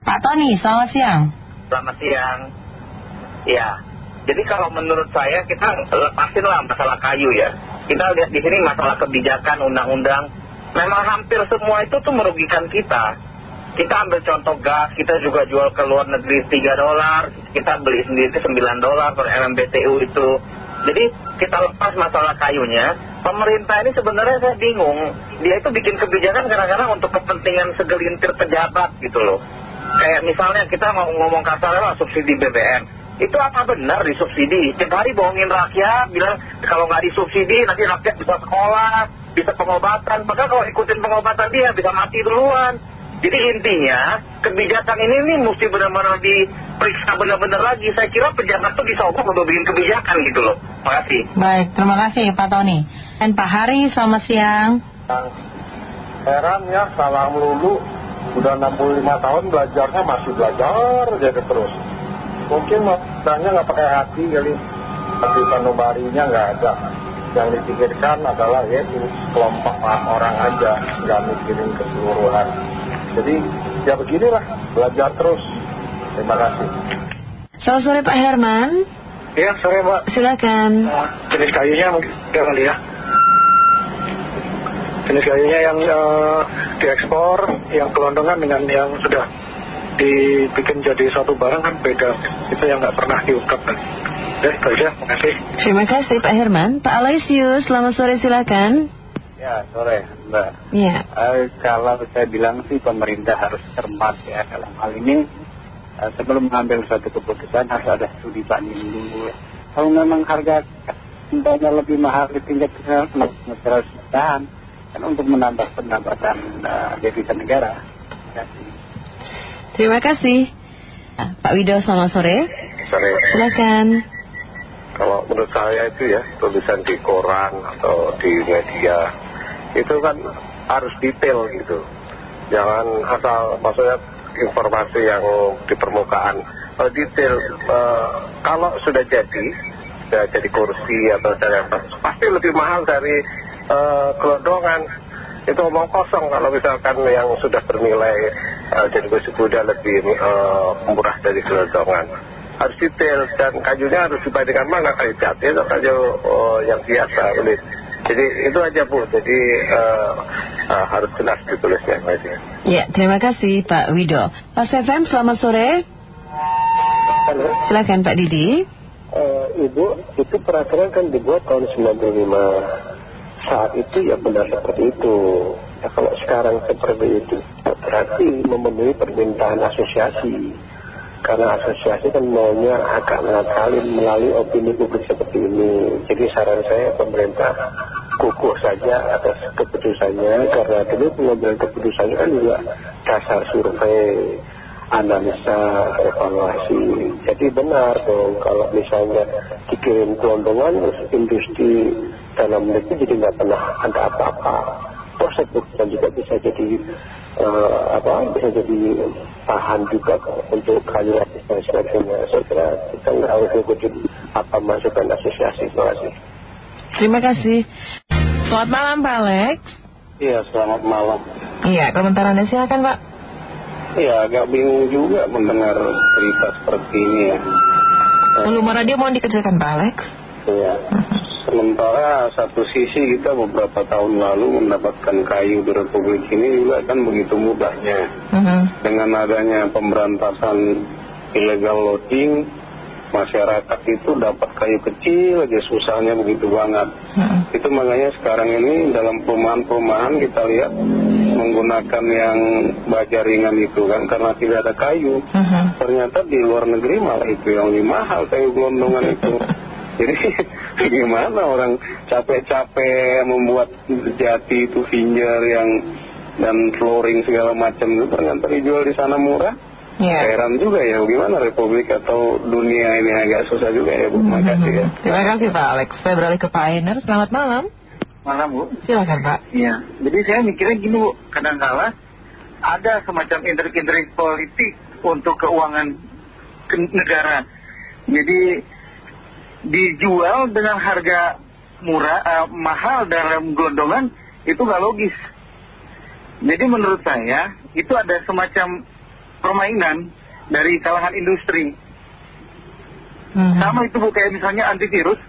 Pak Tony, selamat siang. Selamat siang. Ya, jadi kalau menurut saya kita lepasinlah masalah kayu ya. Kita lihat di sini masalah kebijakan undang-undang. Memang hampir semua itu tuh merugikan kita. Kita ambil contoh gas, kita juga jual ke luar negeri 3 dolar, kita beli sendiri 9 dolar per MMBTU itu. Jadi kita lepas masalah kayunya, pemerintah ini sebenarnya saya bingung. Dia itu bikin kebijakan kadang-kadang untuk kepentingan segelintir pejabat gitu loh. Kayak misalnya kita mau ngomong kasar lah subsidi BBM. Itu apa benar disubsidi? Tiap hari bohongin rakyat, bilang kalau nggak disubsidi nanti rakyat bisa sekolah, bisa pengobatan. Padahal kalau ikutin pengobatan dia bisa mati duluan. Jadi intinya kebijakan ini nih mesti benar-benar diperiksa benar-benar lagi. Saya kira pejabat tuh disogok untuk bikin kebijakan gitu loh. Terima kasih. Baik, terima kasih Pak Tony. Dan Pak Hari, selamat siang. Heran ya, salah melulu. Udah 65 tahun belajarnya masih belajar jadi terus. Mungkin makanya nggak pakai hati kali. Hati sanubarinya nggak ada. Yang dipikirkan adalah ya itu kelompok orang aja, nggak mikirin keseluruhan. Jadi ya beginilah, belajar terus. Terima kasih. Selamat sore Pak Herman. Iya, sore Mbak. Silakan. Jenis kayunya mungkin kali ya. Jenis kayunya yang uh, diekspor, yang kelondongan dengan yang sudah dibikin jadi satu barang kan beda. Itu yang nggak pernah diungkap kan. Ya, itu aja. Terima kasih. Terima kasih Pak Herman. Pak Aloysius, selamat sore silakan. Ya, sore Mbak. Iya. Eh, kalau saya bilang sih pemerintah harus cermat ya dalam hal ini. Eh, sebelum mengambil suatu keputusan harus ada studi banding dulu. ya. Kalau memang harga kedelainya lebih mahal di tingkat nasional harus ditahan. Kan untuk menambah pendapatan uh, devisa negara. Terima kasih. Ah, Pak Widow, selamat sore. Sore. Silakan. Kalau menurut saya itu ya, tulisan di koran atau di media, itu kan harus detail gitu. Jangan asal, maksudnya informasi yang di permukaan. Kalau detail, eh, kalau sudah jadi, sudah jadi kursi atau jadi apa, pasti lebih mahal dari eh, gelondongan. Itu omong kosong kalau misalkan yang sudah bernilai eh, jadi kursi kuda lebih eh, murah dari gelondongan harus detail dan kajunya harus dibandingkan mana kayu jati atau kayu oh, yang biasa boleh jadi itu aja Bu jadi eh, eh, harus jelas ditulisnya Ya, terima kasih Pak Widow. Pak Sefem, selamat sore. Halo Silakan Pak Didi. Eh, Ibu itu peraturan kan dibuat tahun 95 saat itu ya benar seperti itu. Ya kalau sekarang seperti itu berarti memenuhi permintaan asosiasi. Karena asosiasi kan maunya agak mengakalin melalui opini publik seperti ini. Jadi saran saya pemerintah kukuh saja atas keputusannya karena dulu pengambilan keputusannya kan juga dasar survei analisa evaluasi. Jadi benar dong kalau misalnya dikirim terus industri dalam negeri jadi nggak pernah ada apa-apa proses dan juga bisa jadi eh, apa bisa jadi bahan juga untuk lapis dan sebagainya saya kira kita nggak harus ikuti apa masukan asosiasi terima kasih Terima kasih. Selamat malam Pak Alex. iya selamat malam Iya, komentar Anda silakan Pak. iya agak bingung juga mendengar cerita seperti ini ya Volume radio mohon dikecilkan Pak Alex. Iya. Sementara satu sisi kita beberapa tahun lalu mendapatkan kayu di Republik ini juga kan begitu mudahnya. Mhm. Dengan adanya pemberantasan illegal logging, masyarakat itu dapat kayu kecil aja susahnya begitu banget. Mhm. Itu makanya sekarang ini dalam perumahan-perumahan kita lihat menggunakan yang baja ringan itu kan karena tidak ada kayu. Mhm. Ternyata di luar negeri malah itu yang lebih mahal kayu gelondongan itu. Jadi gimana orang capek-capek membuat jati itu finger yang dan flooring segala macam itu ternyata dijual di sana murah. Iya. Heran juga ya bagaimana Republik atau dunia ini agak susah juga ya Bu. Terima kasih ya. Terima kasih Pak Alex. Saya beralih ke Pak Ainer. Selamat malam. Malam Bu. Silakan Pak. Iya. Jadi saya mikirnya gini Bu. Kadang-kala ada semacam intrik-intrik politik untuk keuangan ke- negara. Jadi dijual dengan harga murah, eh, mahal dalam gelondongan itu nggak logis. Jadi menurut saya itu ada semacam permainan dari kalangan industri. Mhm. Sama itu Bu, kayak misalnya antivirus,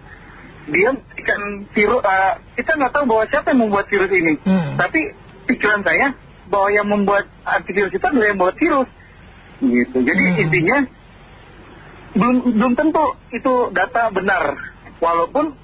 dia memberikan virus, eh, kita nggak tahu bahwa siapa yang membuat virus ini. Hmm. Tapi pikiran saya bahwa yang membuat antivirus itu adalah yang membuat virus. Gitu. Jadi Hmm. intinya belum belum tentu itu data benar. Walaupun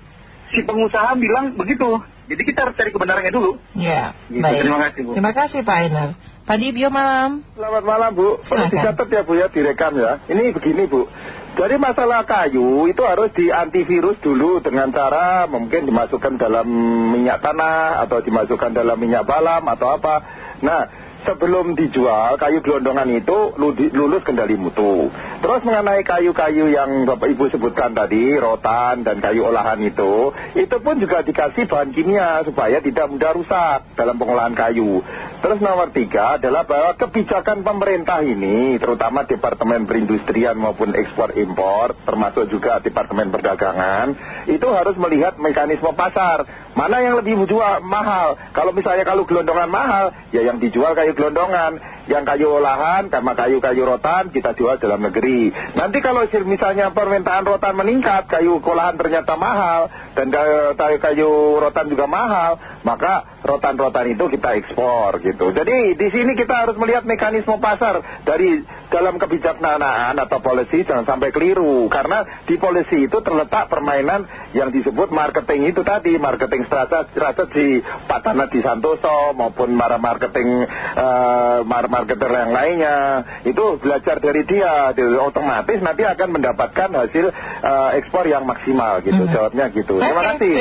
si pengusaha bilang begitu. Jadi kita harus cari kebenarannya dulu. Ya, Gitu, baik. terima kasih, Bu. Terima kasih Pak Ainar. Pak Dibio malam. Selamat malam Bu, perlu Silakan. dicatat ya Bu ya, direkam ya. Ini begini Bu, dari masalah kayu itu harus di antivirus dulu dengan cara mungkin dimasukkan dalam minyak tanah atau dimasukkan dalam minyak balam atau apa. Nah, sebelum dijual kayu gelondongan itu lulus kendali mutu. Terus mengenai kayu-kayu yang Bapak Ibu sebutkan tadi, rotan dan kayu olahan itu, itu pun juga dikasih bahan kimia supaya tidak mudah rusak dalam pengolahan kayu. Terus nomor tiga adalah bahwa kebijakan pemerintah ini, terutama Departemen Perindustrian maupun Ekspor Impor, termasuk juga Departemen Perdagangan, itu harus melihat mekanisme pasar. Mana yang lebih jual mahal? Kalau misalnya kalau gelondongan mahal, ya yang dijual kayu gelondongan. Yang kayu olahan, sama kayu-kayu rotan, kita jual dalam negeri. Nanti kalau misalnya permintaan rotan meningkat, kayu olahan ternyata mahal, dan kayu-kayu rotan juga mahal, maka rotan-rotan itu kita ekspor gitu. Jadi di sini kita harus melihat mekanisme pasar dari dalam kebijaksanaan atau polisi jangan sampai keliru. Karena di polisi itu terletak permainan yang disebut marketing itu tadi, marketing strategi Pak Tanat di Santoso maupun para marketing mar marketer yang lainnya itu belajar dari dia Jadi, otomatis nanti akan mendapatkan hasil eh, ekspor yang maksimal gitu Hmm. jawabnya gitu terima kasih